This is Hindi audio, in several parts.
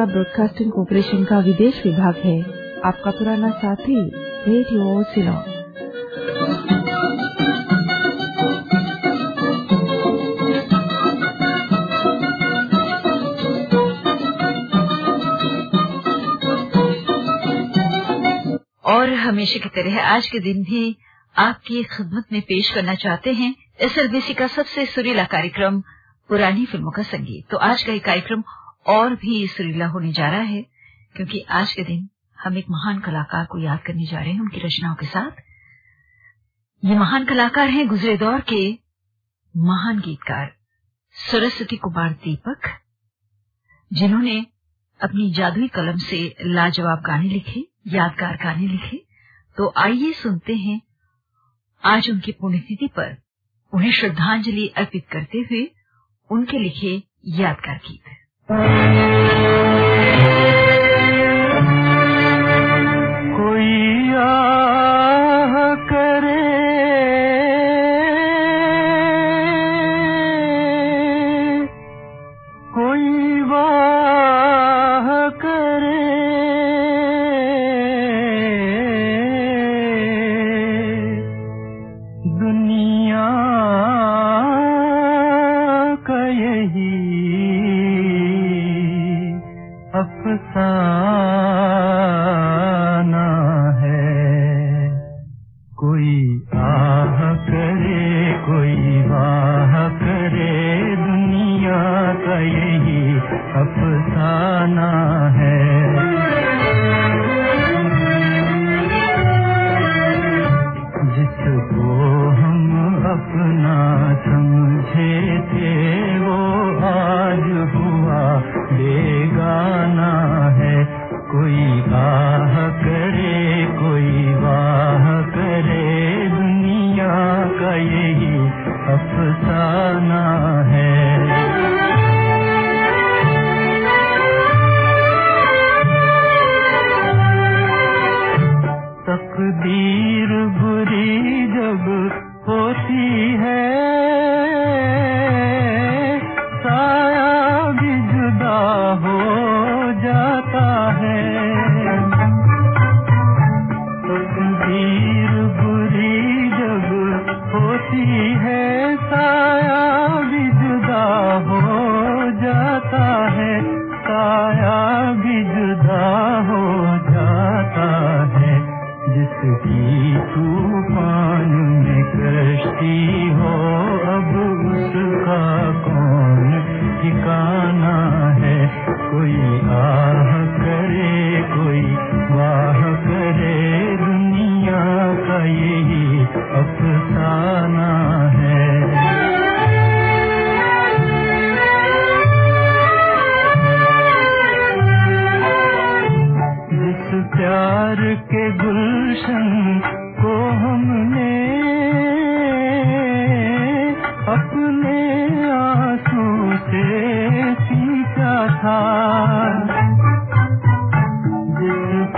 श्रीलंका ब्रॉडकास्टिंग कॉरपोरेशन का विदेश विभाग है। आपका पुराना साथी रेडियो सिलोन और हमेशा की तरह आज के दिन भी आपकी खिदमत में पेश करना चाहते हैं। एसएलबीसी का सबसे सुरीला कार्यक्रम, पुरानी फ़िल्मों का संगीत। तो आज का ये कार्यक्रम और भी सुरीला होने जा रहा है, क्योंकि आज के दिन हम एक महान कलाकार को याद करने जा रहे हैं, उनकी रचनाओं के साथ। ये महान कलाकार हैं गुजरे दौर के महान गीतकार सरस्वती कुमार दीपक, जिन्होंने अपनी जादुई कलम से लाजवाब गाने लिखे, यादगार गाने लिखे। तो आइए सुनते हैं आज उनकी पुण्यतिथि पर उन्हें श्रद्धांजलि अर्पित करते हुए उनके लिखे यादगार गीत। Thank you.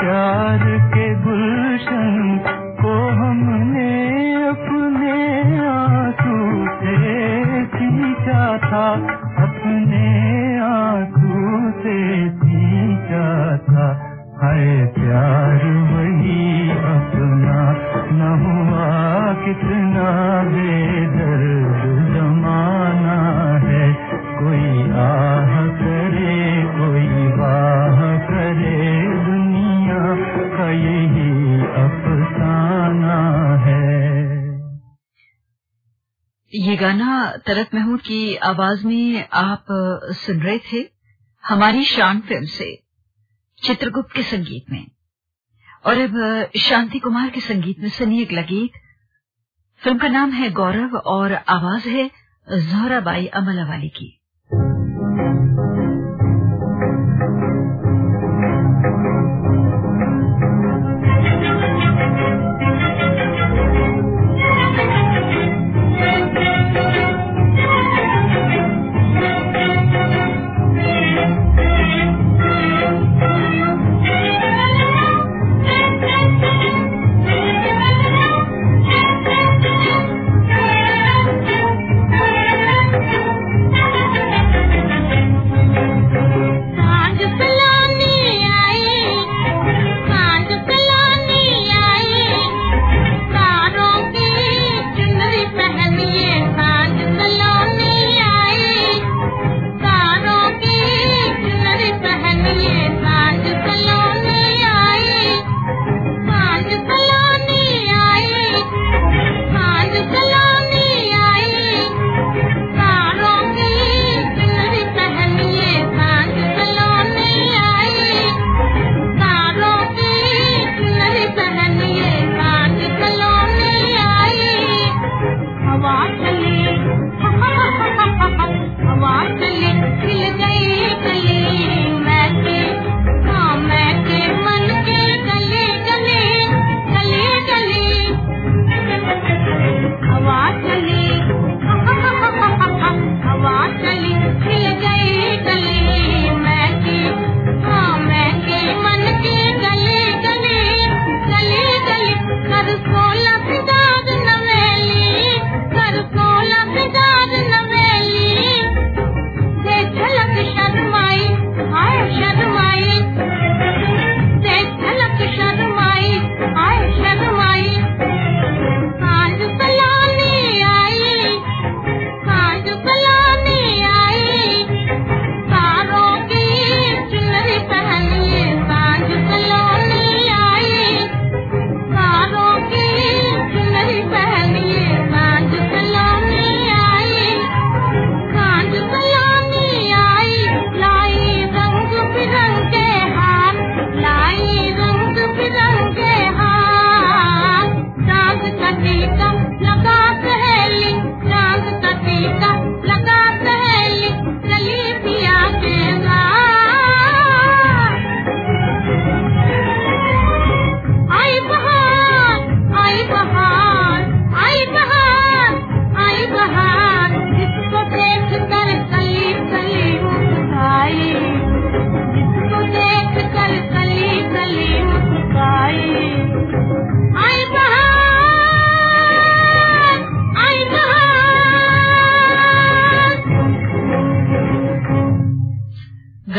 ये तरक महमूद की आवाज़ में आप सुन रहे थे हमारी शान फ़िल्म से, चित्रगुप्त के संगीत में। और अब शांति कुमार के संगीत में सुनी एक लगीत फ़िल्म का नाम है गौरव और आवाज़ है जोहराबाई अमलावाली की।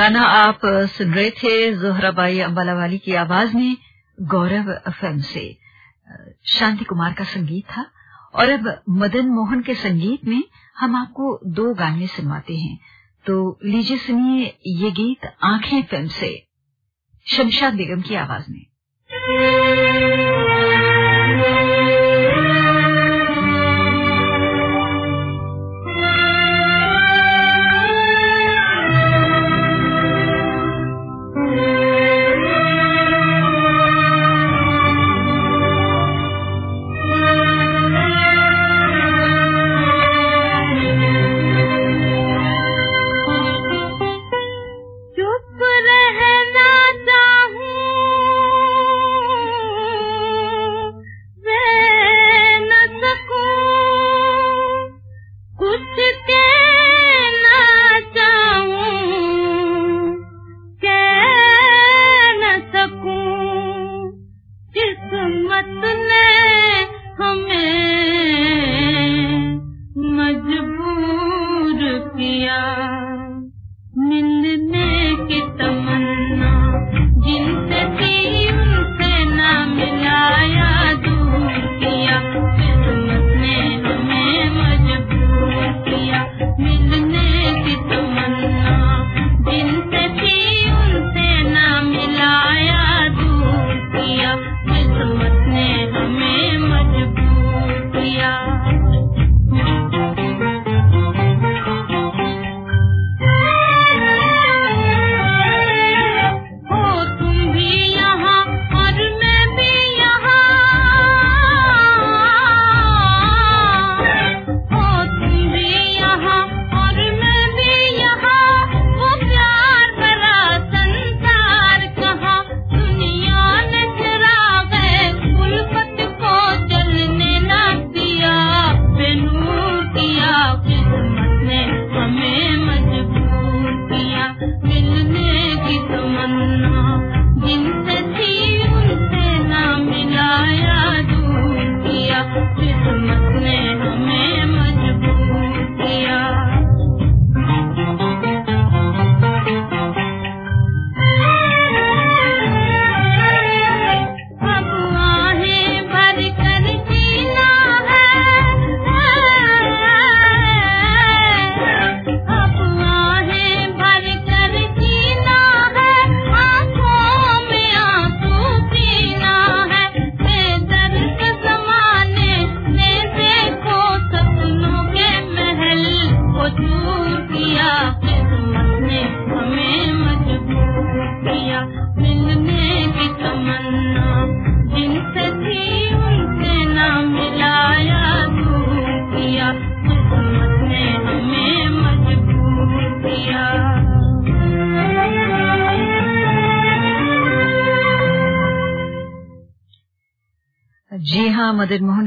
गाना आप सुन रहे थे जोहराबाई अम्बालावाली की आवाज़ में गौरव फ़िल्म से। शांति कुमार का संगीत था और अब मदन मोहन के संगीत में हम आपको दो गाने सुनवाते हैं। तो लीजिए सुनिए ये गीत आँखें फ़िल्म से, शमशाद बेगम की आवाज़ में।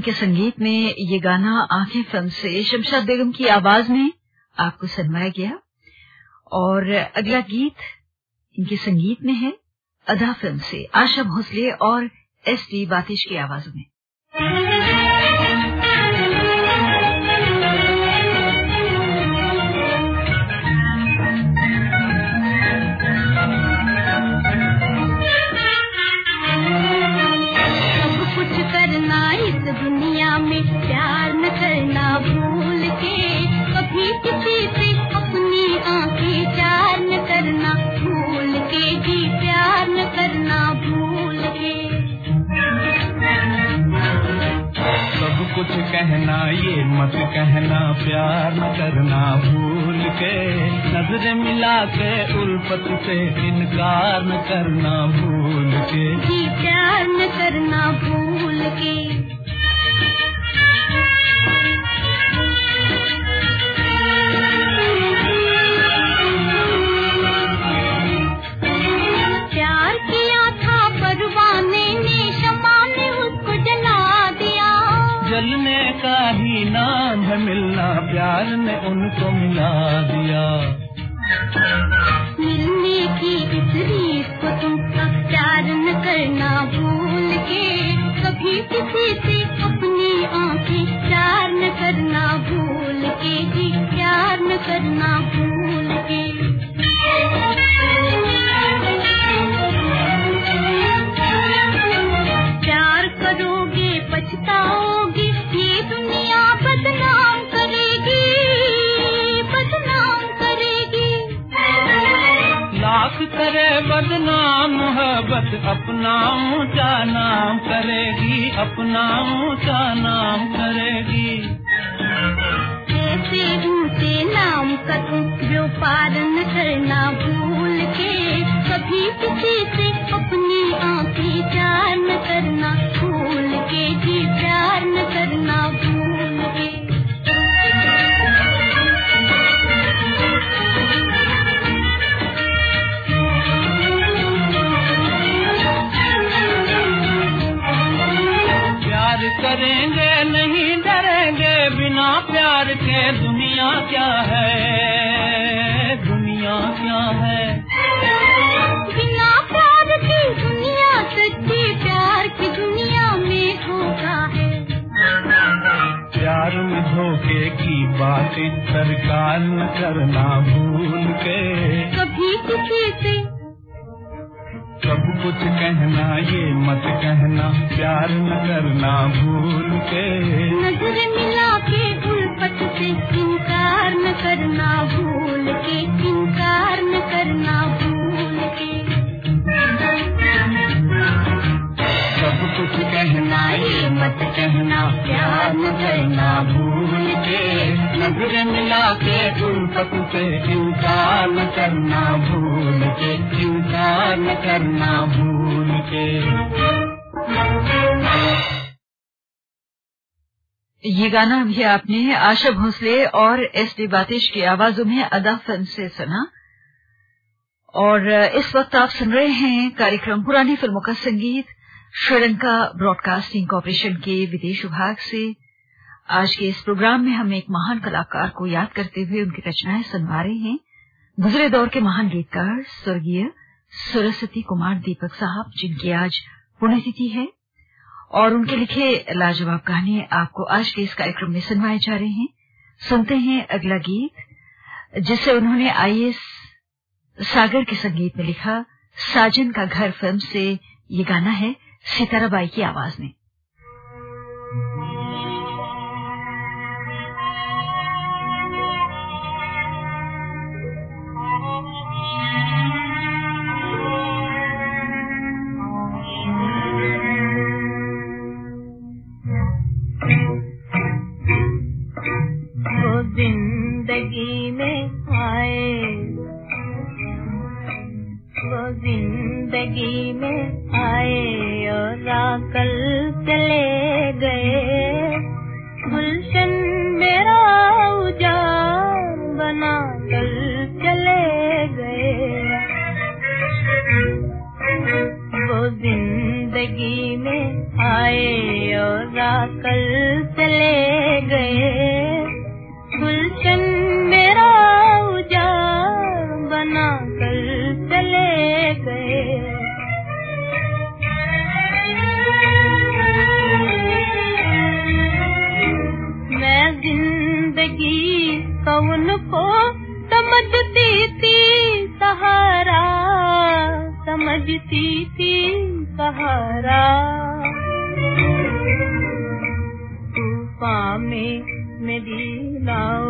के संगीत में ये गाना आँखें फ़िल्म से शमशाद बेगम की आवाज़ में आपको सुनवाया गया। और अगला गीत इनके संगीत में है अदा फ़िल्म से, आशा भोसले और एस डी बातिश की आवाज़ में। मिलना, प्यार ने उनको मिला दिया। मिलने की रीत को तुम प्यार न करना भूल के, कभी किसी से अपनी आँखें प्यार न करना भूल के, जी प्यार न करना भूल के। करे बदनाम, मोहब्बत अपना ऊँचा नाम करेगी? अपना ऊँचा नाम करेगी? कैसे झूठे नाम का तुम जो पार करना भूल के कभी किसी से मिला के उल्फत से इनकार न करना भूल के इनकार न करना भूल के। ये गाना अभी आपने आशा भोसले और एस डी बातिश की आवाजों में अदा फ़िल्म से सुना। और इस वक्त आप सुन रहे हैं कार्यक्रम पुरानी फ़िल्मों का संगीत, श्रीलंका ब्रॉडकास्टिंग कॉरपोरेशन के विदेश विभाग से। आज के इस प्रोग्राम में हम एक महान कलाकार को याद करते हुए उनकी रचनाएँ सुनवा रहे हैं। गुजरे दौर के महान गीतकार स्वर्गीय सरस्वती कुमार दीपक साहब, जिनकी आज पुण्यतिथि है। और उनके लिखे लाजवाब गाने आपको आज के इस कार्यक्रम में सुनवाए जा रहे हैं। सुनते हैं अगला गीत, जिसे उन्होंने आईएएस सागर के संगीत में लिखा, साजन का घर फ़िल्म से ये गाना है, सिताराबाई की आवाज़ में। गए। गुलशन मेरा उजाड़ बना कर चले गए। मैं ज़िंदगी कौन को समझती थी? सहारा समझती थी सहारा। तूफ़ान में मेरी नाव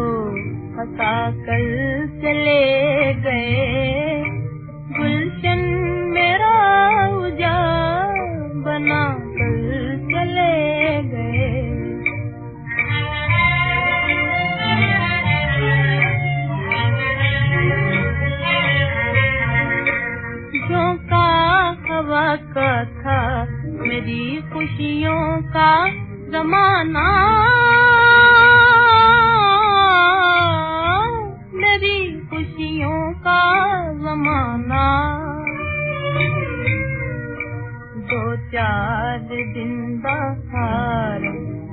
फंसा कर चले गए। गुलशन मेरा उजाड़ बना कर चले गए। झोंका हवा का था, मेरी खुशियों का जमाना। मेरी खुशियों का जमाना। दो चार दिन बाहर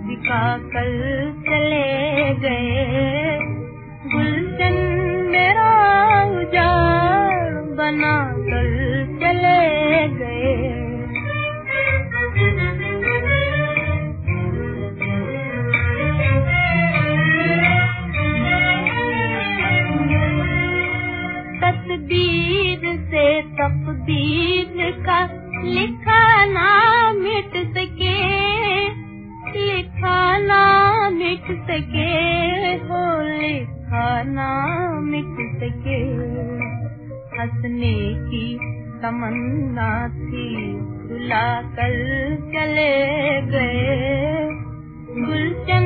दिखा कर चले गए। गुलशन मेरा उजाड़ बना कर चले गए। तकदीर का लिखा ना मिट सके लिखा ना मिट सके, हो लिखा ना मिट सके। हंसने की तमन्ना थी रुला कर चले गए। गुलशन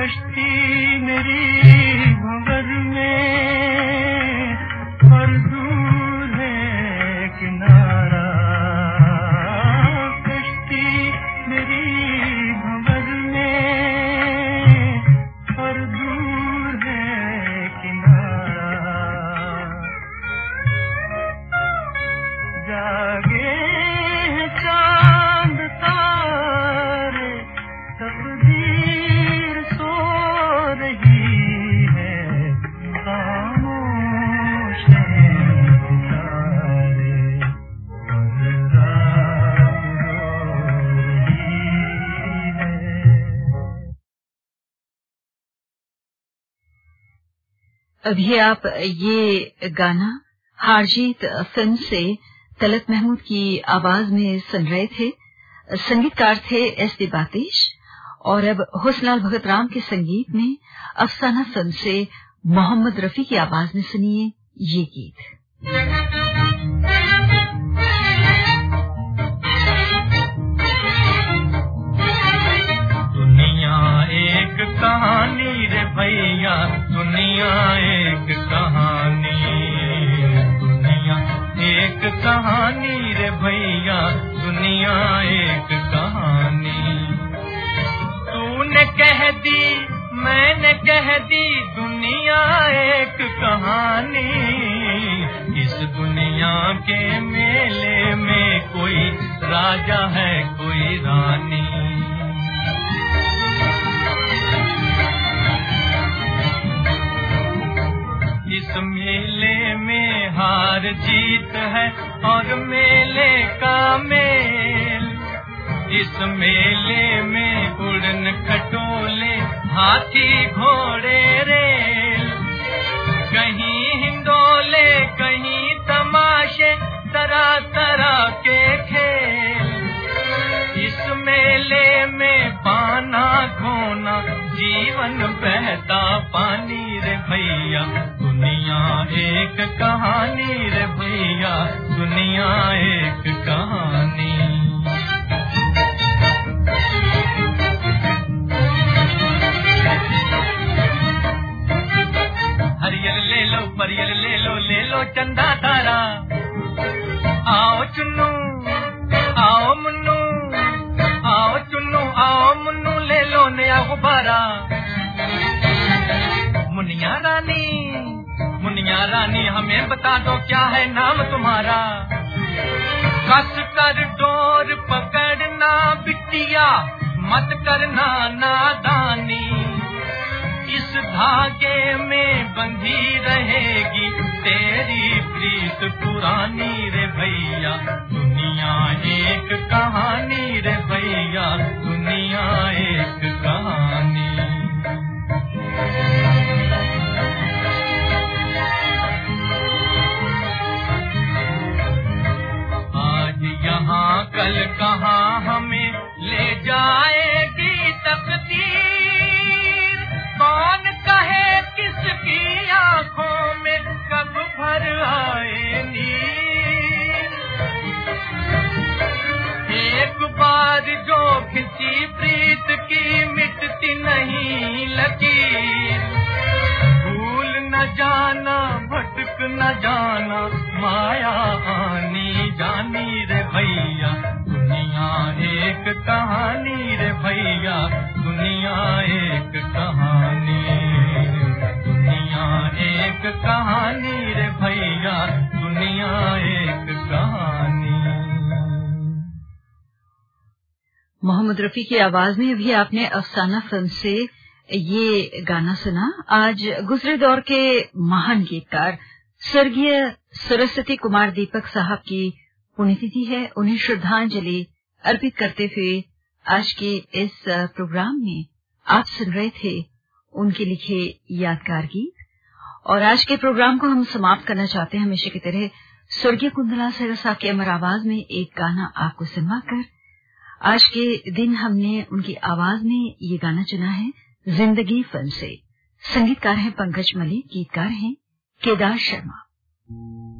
कश्ती मेरी अभी आप ये गाना हारजीत फ़िल्म से तलत महमूद की आवाज़ में सुन रहे थे। संगीतकार थे एस डी बातेश और अब हुसलाल भगत राम के संगीत में अफसाना फ़िल्म से मोहम्मद रफी की आवाज़ में सुनिए ये गीत। कहानी रे भैया दुनिया एक कहानी, दुनिया एक कहानी रे भैया, दुनिया एक कहानी। तूने कह दी, मैंने कह दी, दुनिया एक कहानी। इस दुनिया के मेले में कोई राजा है, कोई रानी। इस मेले में हार जीत है और मेले का मेल। इस मेले में उड़न खटोले, हाथी घोड़े रेल। कहीं हिंडोले, कहीं तमाशे तरह तरह के खेल। इस मेले में पाना, खोना, जीवन बहता पानी रे भैया। दुनिया एक कहानी रे भैया, दुनिया एक कहानी। हरियल ले लो, परियल ले लो ले लो चंदा तारा। आओ चुन्नू, आओ मुन्नू, आओ चुन्नू, आओ मुन्नू, ले लो नया गुब्बारा। मुनिया रानी मुनिया रानी हमें बता दो क्या है नाम तुम्हारा? कस कर डोर पकड़ना बिटिया, मत करना नादानी। इस धागे में बंधी रहेगी तेरी प्रीत पुरानी रे भैया। दुनिया एक कहानी रे भैया, दुनिया एक कहानी। कल कहाँ हमें ले जाएगी तकदीर? कौन कहे किसकी आँखों में कब भर आए नीर? एक बार जो खिंची प्रीत की मिटती नहीं लकीर भूल न जाना, भटक न जाना, माया कहानी दुनिया एक कहानी। दुनिया एक कहानी रे भैया, दुनिया एक कहानी। मोहम्मद रफी की आवाज़ में अभी आपने अफसाना फ़िल्म से ये गाना सुना। आज गुजरे दौर के महान गीतकार स्वर्गीय सरस्वती कुमार दीपक साहब की पुण्यतिथि है। उन्हें श्रद्धांजलि अर्पित करते हुए आज के इस प्रोग्राम में आप सुन रहे थे उनके लिखे यादगार गीत। और आज के प्रोग्राम को हम समाप्त करना चाहते हैं। हमेशा की तरह स्वर्गीय कुंदला सरसा की अमर आवाज़ में एक गाना आपको सुनवा कर आज के दिन हमने उनकी आवाज़ में ये गाना चुना है, ज़िंदगी फ़िल्म से। संगीतकार हैं पंकज मलिक, गीतकार हैं केदार शर्मा।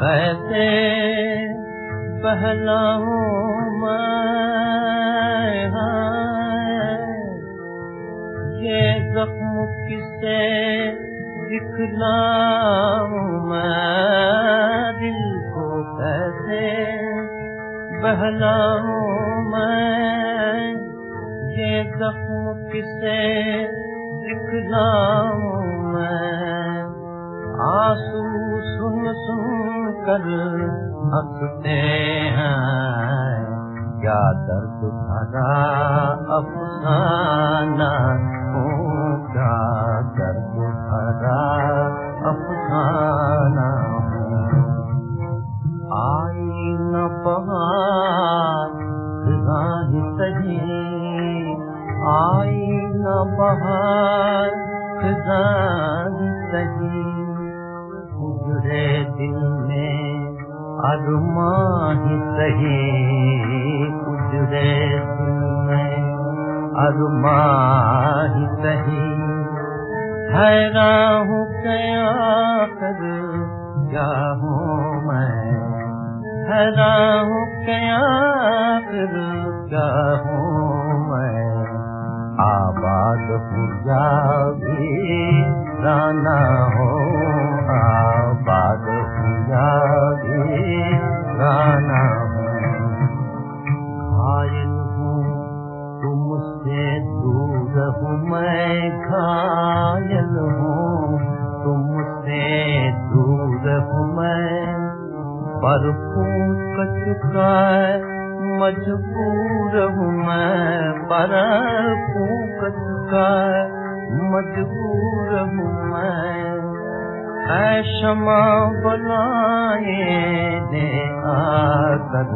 कैसे बहलाऊं मैं हाय, ये जख्म किसे दिखलाऊं मैं? दिल को कैसे बहलाऊं आंसू सुन सुन कर हंसते हैं। क्या दर्द भरा अफसाना? हो क्या दर्द भरा अफसाना हो। आई न राही सही आई न बहार सही। दिल में अरुमां ही सही। उजड़े दिल में सही। हैरान हूँ कर मैं क्या हूँ मैं? आबाद हूँ जा भी राना हो। आबाद हूँ जा भी राना हो घायल हूँ तुमसे दूर पर फूक चुका मजबूर हूँ मैं पर फूक चुका मजबूर हूँ मैं ऐ क्षमा आकर।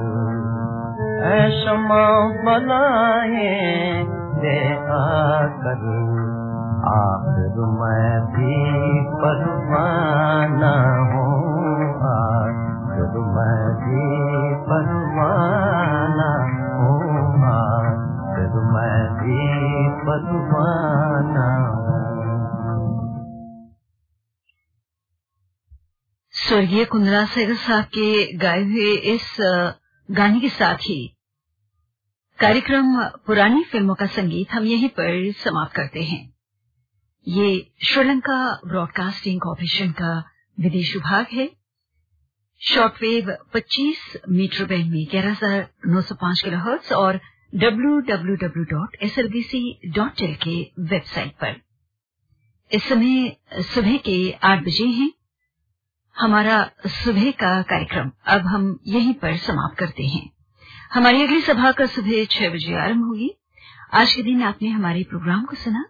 ऐ क्षमा मैं भी परवाना स्वर्गीय कुंदरा सैगर साहब के गाए हुए इस गाने के साथ ही कार्यक्रम पुरानी फ़िल्मों का संगीत हम यहीं पर समाप्त करते हैं। ये श्रीलंका ब्रॉडकास्टिंग कॉरपोरेशन का विदेश विभाग है। शॉर्टवेव 25 मीटर बैंड में ग्यारह हज़ार नौ सौ पाँच किलो हर्ट्स और www.slbc.tel के वेबसाइट पर। इस समय सुबह के आठ बजे हैं। हमारा सुबह का कार्यक्रम अब हम यहीं पर समाप्त करते हैं। हमारी अगली सभा का सुबह छह बजे आरंभ होगी। आज के दिन आपने हमारे प्रोग्राम को सुना।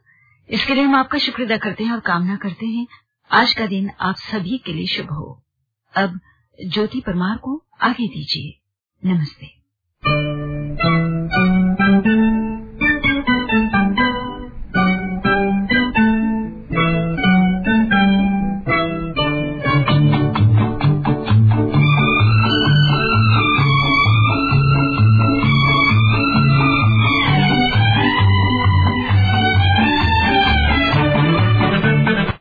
इसके लिए हम आपका शुक्र अदा करते हैं और कामना करते हैं। आज का दिन आप सभी के लिए शुभ हो। अब ज्योति परमार को आगे दीजिए। नमस्ते। Musik